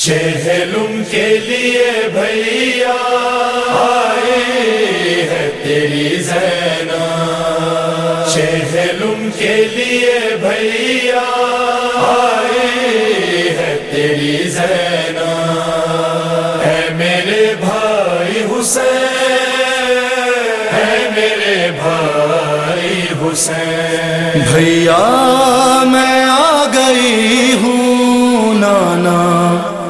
چہلم کے لیے بھیا، آئے ہے تیری زینا۔ چہلم کے لیے بھیا، آئے ہے تیری زینا۔ ہے میرے بھائی حسین ہے میرے بھائی حسین۔ بھیا، میں آ گئی ہوں، نانا۔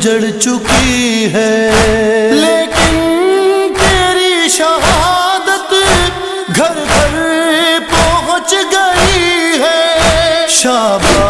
جڑ چکی ہے۔ لیکن تیری شہادت گھر گھر پہنچ گئی ہے۔ شاباش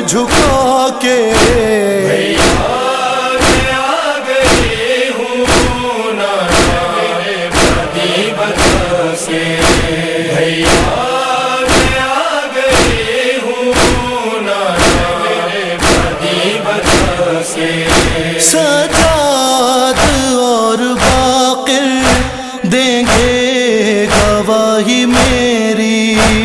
جھکا کے سجاد اور باقر دیں گے گواہی میری۔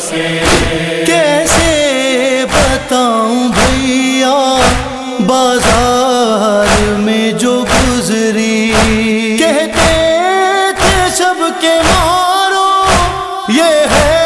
سے۔ کیسے بتاؤں بھیا؟ بازار میں جو گزری۔ کہتے تھے سب کے مارو، یہ ہے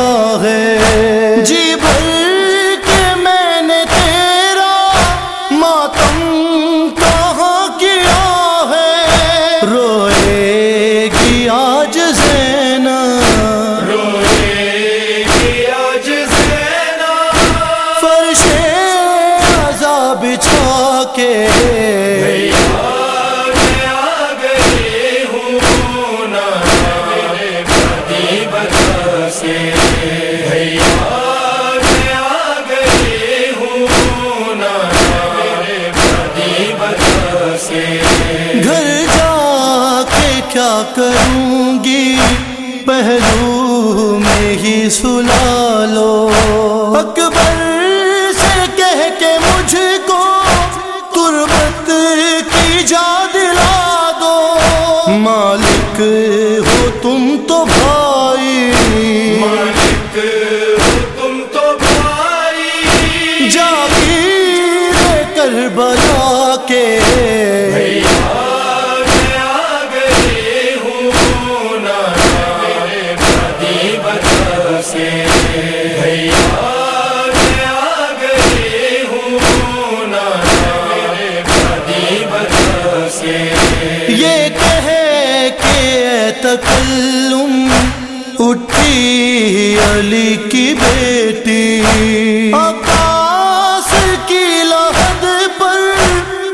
کروں گی پہلو میں ہی سلا لو۔ اکبر یہ کہے کہ تکلم اٹھی علی کی بیٹی۔ عباس کی لحد پر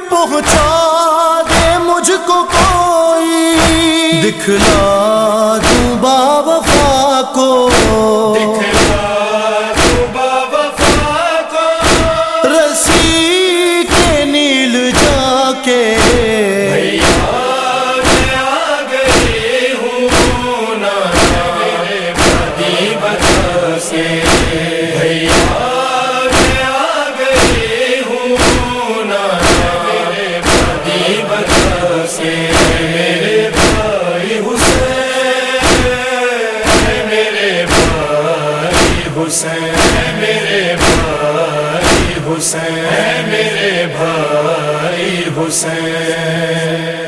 پہنچا دے مجھ کو کوئی۔ دکھلا حسین میرے بھائی حسین۔